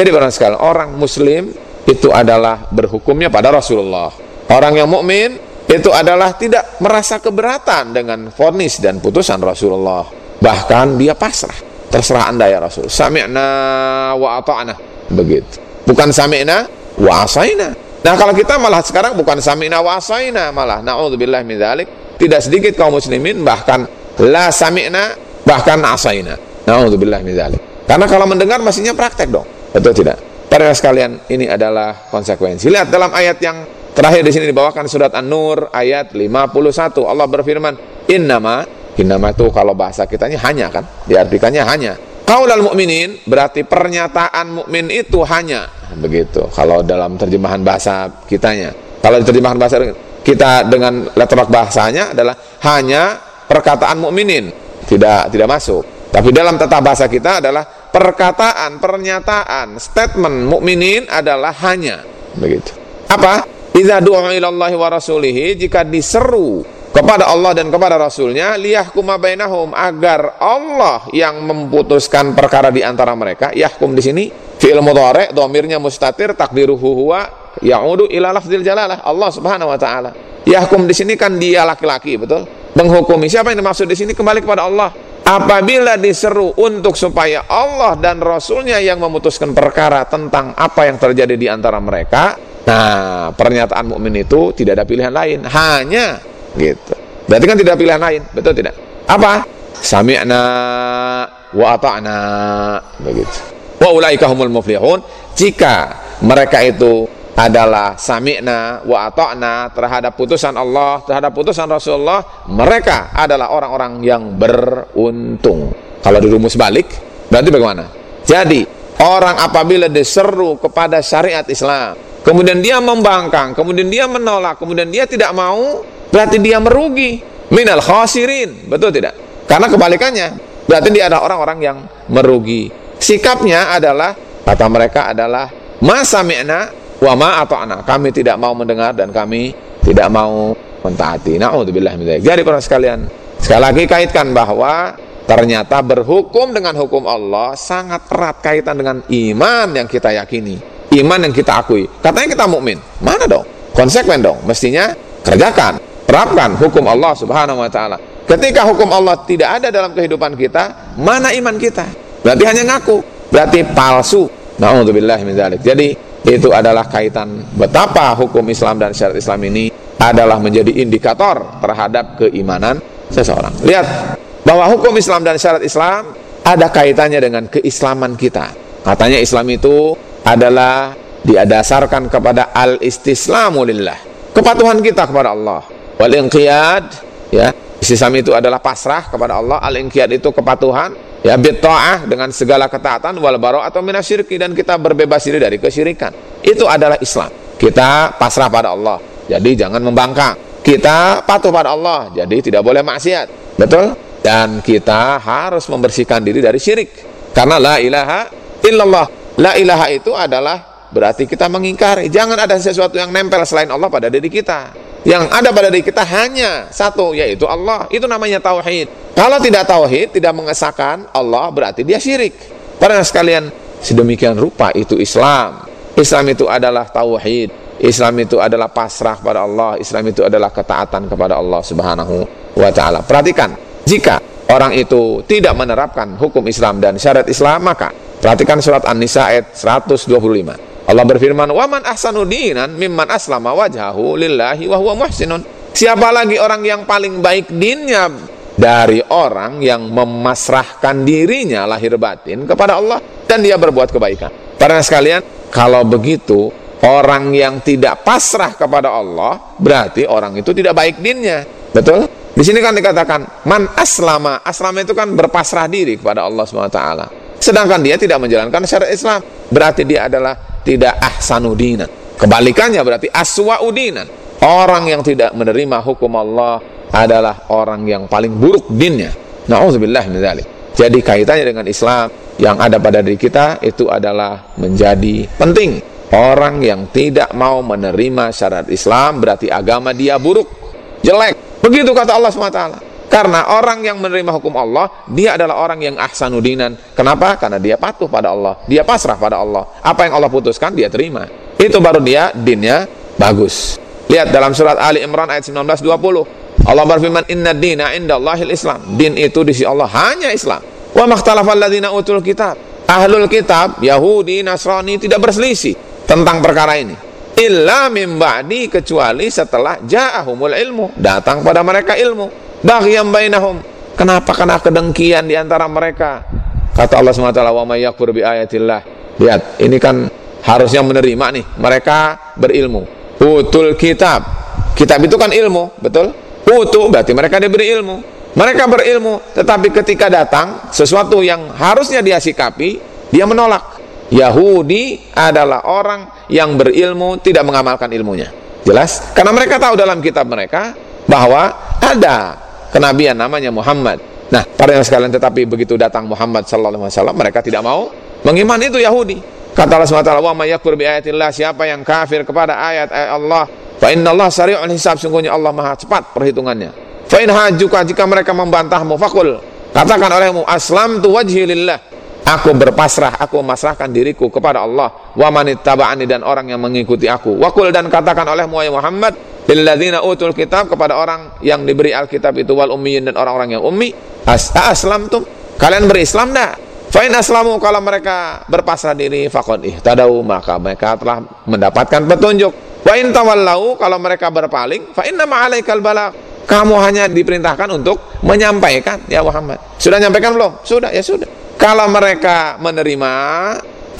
Jadi para sekalian, orang muslim itu adalah berhukumnya pada Rasulullah. Orang yang mukmin itu adalah tidak merasa keberatan dengan vonis dan putusan Rasulullah. Bahkan dia pasrah. Terserah Anda ya Rasul. Sami'na wa ata'na. Begitu. Bukan sami'na wa asaina. Nah, kalau kita malah sekarang bukan sami'na wa asaina malah naudzubillah min dzalik. Tidak sedikit kaum muslimin bahkan la sami'na bahkan asaina. Naudzubillah min dzalik. Karena kalau mendengar mestinya praktek dong. Betul tidak? Para sekalian, ini adalah konsekuensi. Lihat dalam ayat yang terakhir di sini dibawakan surat An-Nur ayat 51. Allah berfirman, "Innama" Innama itu kalau bahasa kitanya hanya kan? Diartikannya hanya. Qaulal mukminin berarti pernyataan mukmin itu hanya begitu. Kalau dalam terjemahan bahasa kitanya. Kalau terjemahan bahasa kita dengan letterak bahasanya adalah hanya perkataan mukminin, tidak tidak masuk. Tapi dalam tata bahasa kita adalah perkataan, pernyataan, statement mukminin adalah hanya. Begitu. Apa? Idza du'a wa rasulihi jika diseru kepada Allah dan kepada Rasulnya liyahkuma bainahum agar Allah yang memutuskan perkara di antara mereka yahkum di sini fi'il mudhari dhamirnya mustatir takdiruhu huwa ya'udu ila lafzil jalalah Allah Subhanahu wa taala. Yahkum di sini kan dia laki-laki betul? Menghukumi. Siapa yang dimaksud di sini? Kembali kepada Allah apabila diseru untuk supaya Allah dan Rasulnya yang memutuskan perkara tentang apa yang terjadi di antara mereka nah pernyataan mukmin itu tidak ada pilihan lain. Hanya gitu. Berarti kan tidak pilihan lain betul tidak? Apa? Sami'na wa ata'na begitu. Wa ulaika humul muflihun. Jika mereka itu adalah sami'na wa ata'na terhadap putusan Allah, terhadap putusan Rasulullah, mereka adalah orang-orang yang beruntung. Kalau dirumus balik, berarti bagaimana? Jadi, orang apabila diseru kepada syariat Islam, kemudian dia membangkang, kemudian dia menolak, kemudian dia tidak mau, berarti dia merugi. Minal khasirin, betul tidak? Karena kebalikannya, berarti dia adalah orang-orang yang merugi. Sikapnya adalah, kata mereka adalah, masa mi'na wa ma anak kami tidak mau mendengar dan kami tidak mau mentaati. Naudzubillah jadi para sekalian sekali lagi kaitkan bahwa ternyata berhukum dengan hukum Allah sangat erat kaitan dengan iman yang kita yakini iman yang kita akui. Katanya kita mukmin. Mana dong? Konsekuen dong. Mestinya kerjakan terapkan hukum Allah subhanahu wa ta'ala. Ketika hukum Allah tidak ada dalam kehidupan kita mana iman kita? Berarti hanya ngaku berarti palsu. Naudzubillah min jadi itu adalah kaitan betapa hukum Islam dan syariat Islam ini adalah menjadi indikator terhadap keimanan seseorang. Lihat bahwa hukum Islam dan syariat Islam ada kaitannya dengan keislaman kita. Katanya Islam itu adalah diadasarkan kepada al-istislamu lillah. Kepatuhan kita kepada Allah. Wal inqiyad ya. Islam itu adalah pasrah kepada Allah. Al-inqiyad itu kepatuhan ya bitta'ah dengan segala ketaatan wal atau minasyirki dan kita berbebas diri dari kesyirikan. Itu adalah Islam. Kita pasrah pada Allah jadi jangan membangkang. Kita patuh pada Allah jadi tidak boleh maksiat. Betul? Dan kita harus membersihkan diri dari syirik. Karena la ilaha illallah. La ilaha itu adalah berarti kita mengingkari. Jangan ada sesuatu yang nempel selain Allah pada diri kita yang ada pada diri kita hanya satu yaitu Allah. Itu namanya tauhid. Kalau tidak tauhid tidak mengesahkan Allah berarti dia syirik. Para sekalian sedemikian rupa itu Islam. Islam itu adalah tauhid. Islam itu adalah pasrah kepada Allah. Islam itu adalah ketaatan kepada Allah subhanahu wa ta'ala. Perhatikan jika orang itu tidak menerapkan hukum Islam dan syariat Islam maka perhatikan surat An-Nisa ayat 125 Allah berfirman, "Wa man ahsanu dinan mimman aslama wajhahu lillahi wa huwa muhsinun." Siapa lagi orang yang paling baik dinnya dari orang yang memasrahkan dirinya lahir batin kepada Allah dan dia berbuat kebaikan. Para sekalian, kalau begitu orang yang tidak pasrah kepada Allah berarti orang itu tidak baik dinnya. Betul? Di sini kan dikatakan man aslama. Aslama itu kan berpasrah diri kepada Allah SWT. Sedangkan dia tidak menjalankan syariat Islam. Berarti dia adalah tidak ahsanudinan. Kebalikannya berarti aswaudinan. Orang yang tidak menerima hukum Allah adalah orang yang paling buruk dinnya. Nauzubillah min. Jadi kaitannya dengan Islam yang ada pada diri kita itu adalah menjadi penting. Orang yang tidak mau menerima syariat Islam berarti agama dia buruk, jelek. Begitu kata Allah SWT. Karena orang yang menerima hukum Allah, dia adalah orang yang ahsanudinan. Kenapa? Karena dia patuh pada Allah, dia pasrah pada Allah. Apa yang Allah putuskan, dia terima. Itu baru dia dinnya bagus. Lihat dalam surat Ali Imran ayat 19-20. Allah berfirman, Inna dina indallahil Islam. Din itu di sisi Allah hanya Islam. Wa makhtalafal ladina utul kitab. Ahlul kitab, Yahudi, Nasrani tidak berselisih tentang perkara ini. Illa min ba'di kecuali setelah ja'ahumul ilmu. Datang pada mereka ilmu Baghyan bainahum. Kenapa kena kedengkian di antara mereka? Kata Allah SWT, "Wa may yakfur bi ayatillah." Lihat, ini kan harusnya menerima nih. Mereka berilmu. Utul kitab. Kitab itu kan ilmu, betul? Utu berarti mereka diberi ilmu. Mereka berilmu, tetapi ketika datang sesuatu yang harusnya dia sikapi, dia menolak. Yahudi adalah orang yang berilmu tidak mengamalkan ilmunya. Jelas? Karena mereka tahu dalam kitab mereka bahwa ada kenabian namanya Muhammad. Nah, para yang sekalian tetapi begitu datang Muhammad sallallahu alaihi wasallam mereka tidak mau mengimani itu Yahudi. Kata Allah SWT, "Wa may yakfur bi ayatillah," siapa yang kafir kepada ayat-ayat Allah, fa innallaha sari'ul hisab, sungguhnya Allah Maha cepat perhitungannya. Fa in hajuka jika mereka membantahmu fakul, katakan olehmu aslamtu wajhi lillah. Aku berpasrah, aku memasrahkan diriku kepada Allah. Wa manittaba'ani dan orang yang mengikuti aku. Wakul dan katakan olehmu Muhammad, lilladzina utul kitab kepada orang yang diberi Alkitab itu wal ummiyin dan orang-orang yang ummi. As aslamtum. Kalian berislam dah fa in aslamu kalau mereka berpasrah diri faqad ihtadau maka mereka telah mendapatkan petunjuk. Wa in tawallau kalau mereka berpaling fa inna ma'alaikal balagh kamu hanya diperintahkan untuk menyampaikan ya Muhammad. Sudah nyampaikan belum? Sudah ya sudah. Kalau mereka menerima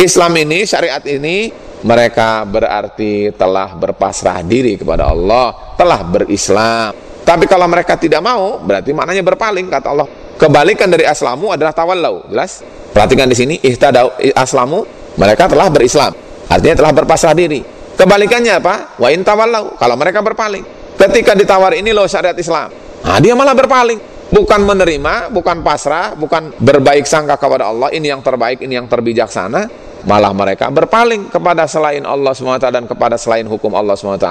Islam ini syariat ini mereka berarti telah berpasrah diri kepada Allah, telah berislam. Tapi kalau mereka tidak mau, berarti maknanya berpaling kata Allah. Kebalikan dari aslamu adalah tawallau. Jelas? Perhatikan di sini ihtadau aslamu, mereka telah berislam. Artinya telah berpasrah diri. Kebalikannya apa? Wa in tawallau, kalau mereka berpaling. Ketika ditawar ini loh syariat Islam. Nah, dia malah berpaling. Bukan menerima, bukan pasrah, bukan berbaik sangka kepada Allah, ini yang terbaik, ini yang terbijaksana, malah mereka berpaling kepada selain Allah SWT dan kepada selain hukum Allah SWT.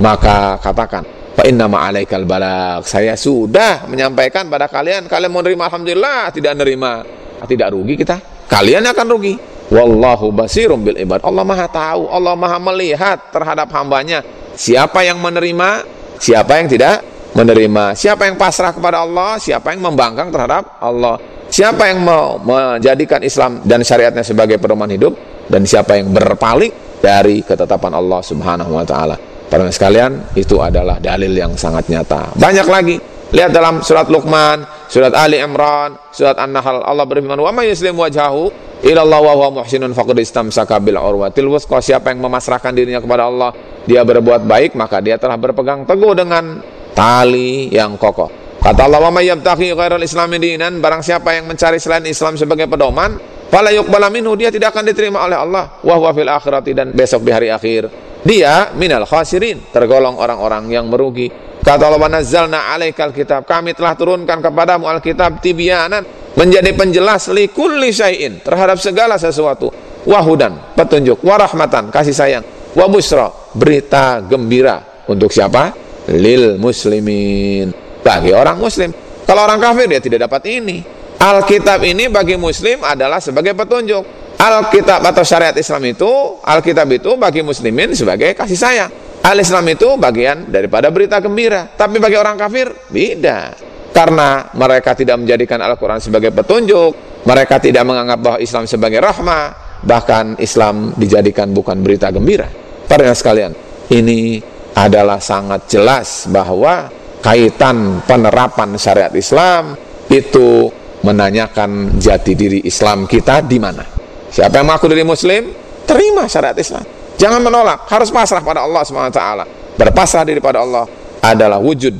Maka katakan Fa inna ma'alaikal balak Saya sudah menyampaikan pada kalian Kalian mau nerima Alhamdulillah Tidak nerima. Tidak rugi kita Kalian akan rugi. Wallahu basirum bil ibad. Allah maha tahu Allah maha melihat terhadap hambanya. Siapa yang menerima Siapa yang tidak menerima. Siapa yang pasrah kepada Allah Siapa yang membangkang terhadap Allah Siapa yang mau menjadikan Islam dan syariatnya sebagai pedoman hidup dan siapa yang berpaling dari ketetapan Allah Subhanahu wa taala. Para sekalian, itu adalah dalil yang sangat nyata. Banyak lagi. Lihat dalam surat Luqman, surat Ali Imran, surat An-Nahl Allah berfirman, "Wa may yuslim wajhahu ila Allah wa huwa muhsinun faqad istamsaka bil urwatil wuthqa." Siapa yang memasrahkan dirinya kepada Allah, dia berbuat baik, maka dia telah berpegang teguh dengan tali yang kokoh. Kata Allah, "Wa may yabtaghi ghairal islami dinan," barang siapa yang mencari selain Islam sebagai pedoman, fala yuqbala minhu, dia tidak akan diterima oleh Allah, wa huwa fil akhirati dan besok di hari akhir. Dia minal khasirin, tergolong orang-orang yang merugi. Kata Allah, "Nazzalna 'alaikal kitab." Kami telah turunkan kepadamu Alkitab tibyanan, menjadi penjelas li kulli syai'in, terhadap segala sesuatu. Wahudan, petunjuk, warahmatan, kasih sayang, wa busra, berita gembira untuk siapa? Lil muslimin bagi orang muslim. Kalau orang kafir dia tidak dapat ini. Alkitab ini bagi muslim adalah sebagai petunjuk. Alkitab atau syariat Islam itu, Alkitab itu bagi muslimin sebagai kasih sayang. Al-Islam itu bagian daripada berita gembira. Tapi bagi orang kafir, beda. Karena mereka tidak menjadikan Al-Quran sebagai petunjuk, mereka tidak menganggap bahwa Islam sebagai rahmah, bahkan Islam dijadikan bukan berita gembira. Para sekalian, ini adalah sangat jelas bahwa kaitan penerapan syariat Islam itu menanyakan jati diri Islam kita di mana. Siapa yang mengaku diri muslim, terima syariat Islam. Jangan menolak, harus pasrah pada Allah SWT. Berpasrah diri pada Allah adalah wujud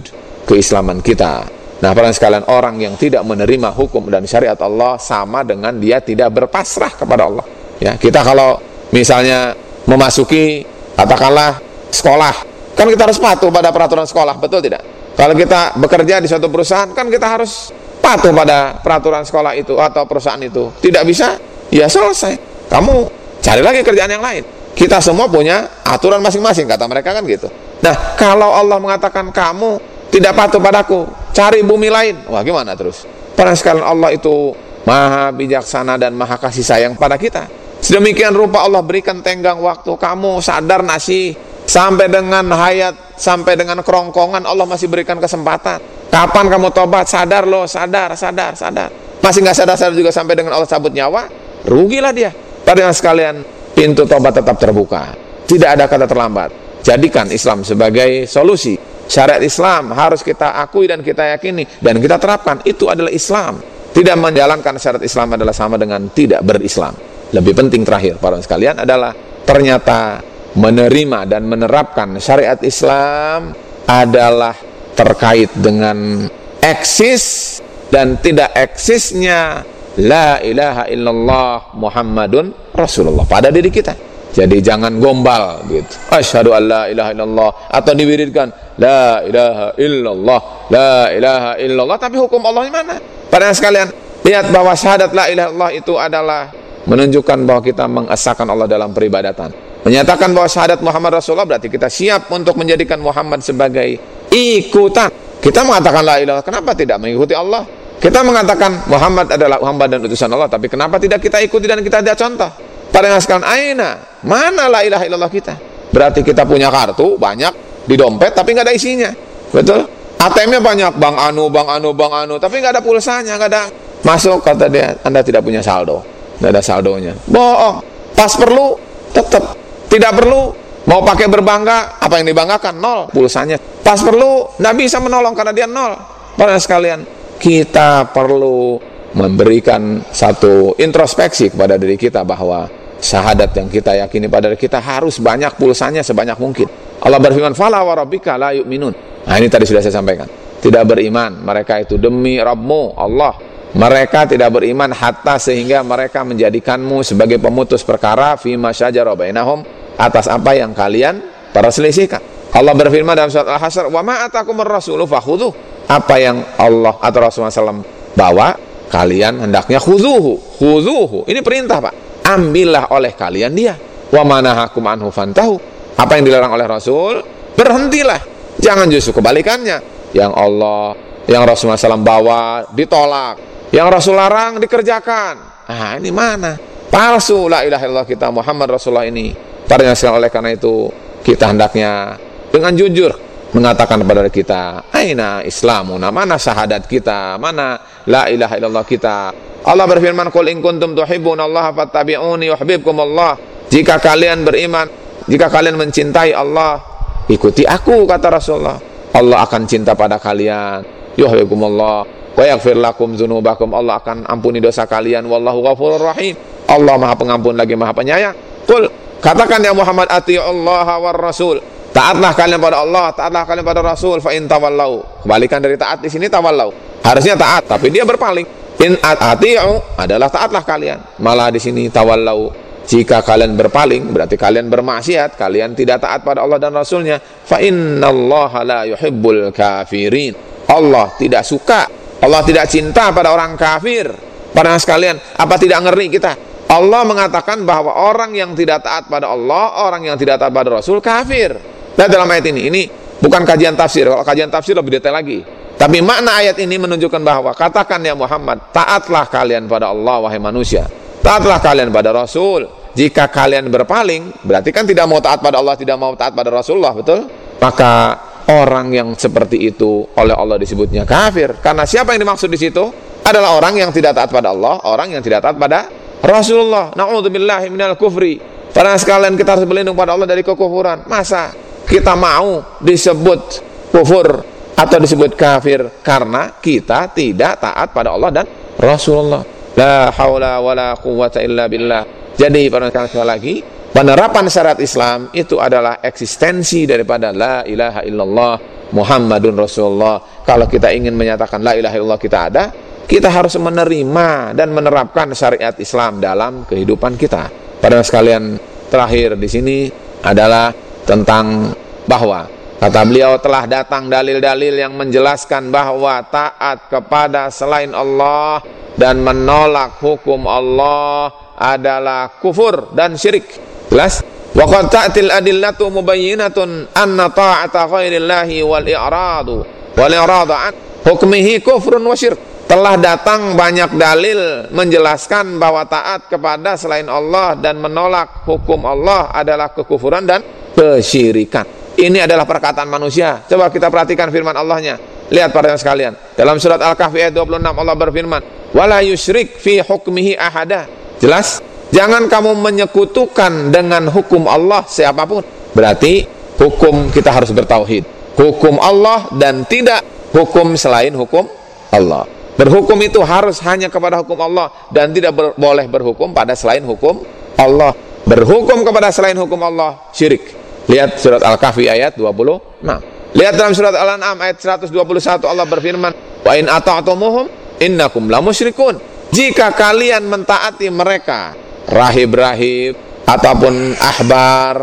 keislaman kita. Nah, para sekalian orang yang tidak menerima hukum dan syariat Allah sama dengan dia tidak berpasrah kepada Allah. Ya, kita kalau misalnya memasuki katakanlah sekolah, kan kita harus patuh pada peraturan sekolah, betul tidak? Kalau kita bekerja di suatu perusahaan, kan kita harus patuh pada peraturan sekolah itu atau perusahaan itu. Tidak bisa, ya selesai. Kamu cari lagi kerjaan yang lain. Kita semua punya aturan masing-masing, kata mereka kan gitu. Nah, kalau Allah mengatakan kamu tidak patuh padaku, cari bumi lain. Wah, gimana terus? Para sekalian Allah itu maha bijaksana dan maha kasih sayang pada kita. Sedemikian rupa Allah berikan tenggang waktu kamu sadar nasi sampai dengan hayat sampai dengan kerongkongan Allah masih berikan kesempatan. Kapan kamu tobat? Sadar loh, sadar, sadar, sadar. Masih nggak sadar-sadar juga sampai dengan Allah cabut nyawa, rugilah dia. Pada sekalian, pintu tobat tetap terbuka. Tidak ada kata terlambat. Jadikan Islam sebagai solusi. Syariat Islam harus kita akui dan kita yakini dan kita terapkan. Itu adalah Islam. Tidak menjalankan syariat Islam adalah sama dengan tidak berislam. Lebih penting terakhir para sekalian adalah ternyata menerima dan menerapkan syariat Islam adalah terkait dengan eksis dan tidak eksisnya la ilaha illallah Muhammadun Rasulullah pada diri kita. Jadi jangan gombal gitu. Asyhadu an la ilaha illallah atau diwiridkan la ilaha illallah, la ilaha illallah tapi hukum Allah mana? Pada sekalian, lihat bahwa syahadat la ilaha illallah itu adalah menunjukkan bahwa kita mengesahkan Allah dalam peribadatan. Menyatakan bahwa syahadat Muhammad Rasulullah berarti kita siap untuk menjadikan Muhammad sebagai ikutan. Kita mengatakan la ilaha, kenapa tidak mengikuti Allah? Kita mengatakan Muhammad adalah hamba dan utusan Allah, tapi kenapa tidak kita ikuti dan kita tidak contoh? Pada sekalian, aina, mana la ilaha illallah kita? Berarti kita punya kartu banyak di dompet tapi nggak ada isinya. Betul? ATM-nya banyak, Bang Anu, Bang Anu, Bang Anu, tapi nggak ada pulsanya, nggak ada. Masuk kata dia, Anda tidak punya saldo, nggak ada saldonya. Bohong. Pas perlu, tetap. Tidak perlu, mau pakai berbangga, apa yang dibanggakan? Nol pulsanya. Pas perlu, nggak bisa menolong karena dia nol. Pada sekalian, kita perlu memberikan satu introspeksi kepada diri kita bahwa syahadat yang kita yakini pada kita harus banyak pulsanya sebanyak mungkin. Allah berfirman, "Fala wa rabbika la yu'minun." Nah, ini tadi sudah saya sampaikan. Tidak beriman mereka itu demi Rabbmu Allah. Mereka tidak beriman hatta sehingga mereka menjadikanmu sebagai pemutus perkara fi masyajara bainahum atas apa yang kalian perselisihkan. Allah berfirman dalam surat Al-Hasyr, "Wa ma atakumur rasulu fakhudhu." Apa yang Allah atau Rasulullah SAW bawa, kalian hendaknya khuzuhu. Khuzuhu. Ini perintah, Pak. Ambillah oleh kalian dia. Wa manahakum anhu fantahu. Apa yang dilarang oleh Rasul berhentilah. Jangan justru kebalikannya. Yang Allah yang Rasulullah SAW bawa ditolak. Yang Rasul larang dikerjakan. Ah ini mana? Palsu. La ilaha illallah kita Muhammad Rasulullah ini pada yang oleh karena itu kita hendaknya dengan jujur mengatakan kepada kita aina islamuna mana syahadat kita mana la ilaha illallah kita Allah berfirman, "Qul in kuntum tuhibbunallaha fattabi'uni yuhibbukum Allah." Jika kalian beriman, jika kalian mencintai Allah, ikuti aku kata Rasulullah. Allah akan cinta pada kalian. Yuhibbukumullah wa yaghfir lakum dzunubakum. Allah akan ampuni dosa kalian. Wallahu ghafurur rahim. Allah Maha Pengampun lagi Maha Penyayang. Qul katakan ya Muhammad Allah war rasul. Taatlah kalian pada Allah, taatlah kalian pada Rasul fa in tawallau. Kebalikan dari taat di sini tawallau. Harusnya taat, tapi dia berpaling. In ati'u adalah taatlah kalian. Malah di sini tawallau jika kalian berpaling berarti kalian bermaksiat, kalian tidak taat pada Allah dan Rasulnya. Fa innallaha la yuhibbul kafirin. Allah tidak suka, Allah tidak cinta pada orang kafir. Para sekalian, apa tidak ngeri kita? Allah mengatakan bahwa orang yang tidak taat pada Allah, orang yang tidak taat pada Rasul kafir. Nah dalam ayat ini, ini bukan kajian tafsir. Kalau kajian tafsir lebih detail lagi. Tapi makna ayat ini menunjukkan bahwa katakan ya Muhammad, taatlah kalian pada Allah wahai manusia. Taatlah kalian pada Rasul. Jika kalian berpaling, berarti kan tidak mau taat pada Allah, tidak mau taat pada Rasulullah, betul? Maka orang yang seperti itu oleh Allah disebutnya kafir. Karena siapa yang dimaksud di situ? Adalah orang yang tidak taat pada Allah, orang yang tidak taat pada Rasulullah. Na'udzubillahi minal kufri. Karena sekalian kita harus berlindung pada Allah dari kekufuran. Masa kita mau disebut kufur atau disebut kafir karena kita tidak taat pada Allah dan Rasulullah. La haula wala quwwata illa billah. Jadi pada sekali lagi penerapan syariat Islam itu adalah eksistensi daripada la ilaha illallah Muhammadun Rasulullah. Kalau kita ingin menyatakan la ilaha illallah kita ada, kita harus menerima dan menerapkan syariat Islam dalam kehidupan kita. Pada sekalian terakhir di sini adalah tentang bahwa Kata beliau telah datang dalil-dalil yang menjelaskan bahwa taat kepada selain Allah dan menolak hukum Allah adalah kufur dan syirik. Jelas? Wa qad ta'til adillatu mubayyinatun anna ta'ata ghairillahi wal i'radu wal i'radu an hukmihi kufrun wa syirk. Telah datang banyak dalil menjelaskan bahwa taat kepada selain Allah dan menolak hukum Allah adalah kekufuran dan kesyirikan. Ini adalah perkataan manusia. Coba kita perhatikan firman Allahnya. Lihat para sekalian. Dalam surat Al-Kahfi ayat 26 Allah berfirman, "Wala yusyrik fi hukmihi ahada." Jelas? Jangan kamu menyekutukan dengan hukum Allah siapa pun. Berarti hukum kita harus bertauhid. Hukum Allah dan tidak hukum selain hukum Allah. Berhukum itu harus hanya kepada hukum Allah dan tidak ber boleh berhukum pada selain hukum Allah. Berhukum kepada selain hukum Allah syirik. Lihat surat Al-Kahfi ayat 26. Lihat dalam surat Al-An'am ayat 121 Allah berfirman, "Wa in ata'tumuhum innakum lamusyrikun." Jika kalian mentaati mereka, rahib-rahib ataupun ahbar,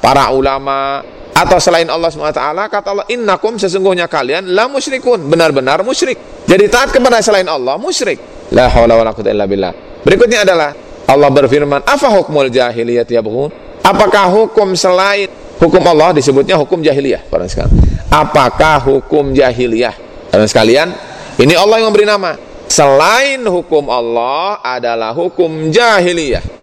para ulama, atau selain Allah SWT kata Allah innakum sesungguhnya kalian la musyrikun benar-benar musyrik jadi taat kepada selain Allah musyrik. La haula wala quwwata illa billah. Berikutnya adalah Allah berfirman apa hukmul jahiliyah yabghun? Apakah hukum selain hukum Allah disebutnya hukum jahiliyah? Para sekalian. Apakah hukum jahiliyah? Para sekalian ini Allah yang memberi nama. Selain hukum Allah adalah hukum jahiliyah